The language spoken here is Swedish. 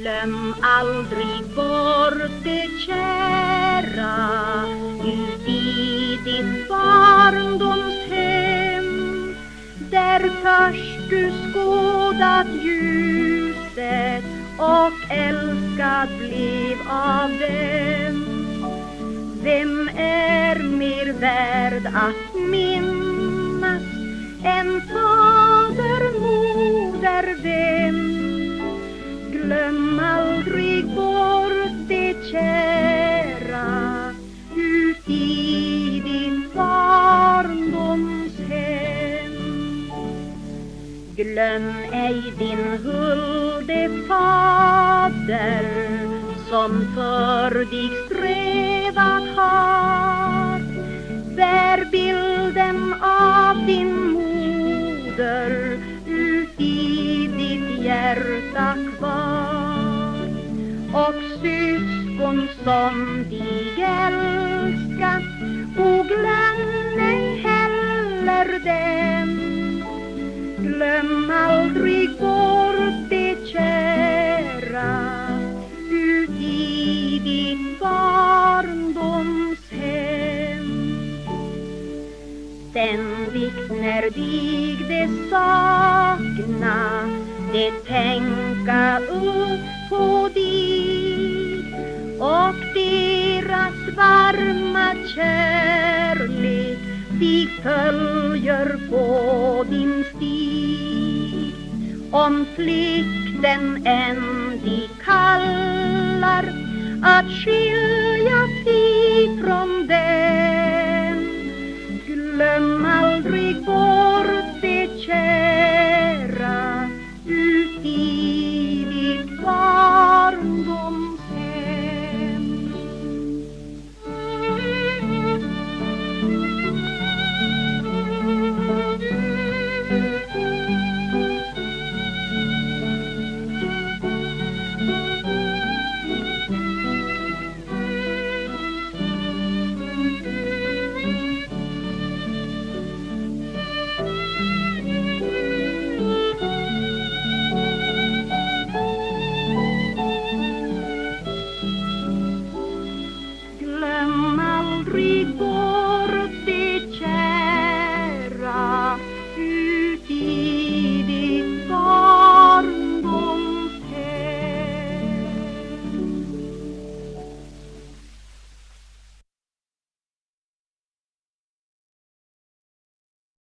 Glöm aldrig bort det kära uti ditt barndomshem där först du skådat ljuset och älskad blev av dem. Vem är mer värd att minnas kära ut i din barndoms hem. Glöm ej din hulde fader som för dig strävat har. Bär bilden av din moder ut i ditt hjärta kvar. Och syskon som dig älska, och glöm ej heller dem. Glöm aldrig bort det kära ut i ditt barndomshem. Ständigt när dig det sakna, det tänka upp på dig varma kärlek dig följer på din stig. Om flykten än dig kallar att skiljas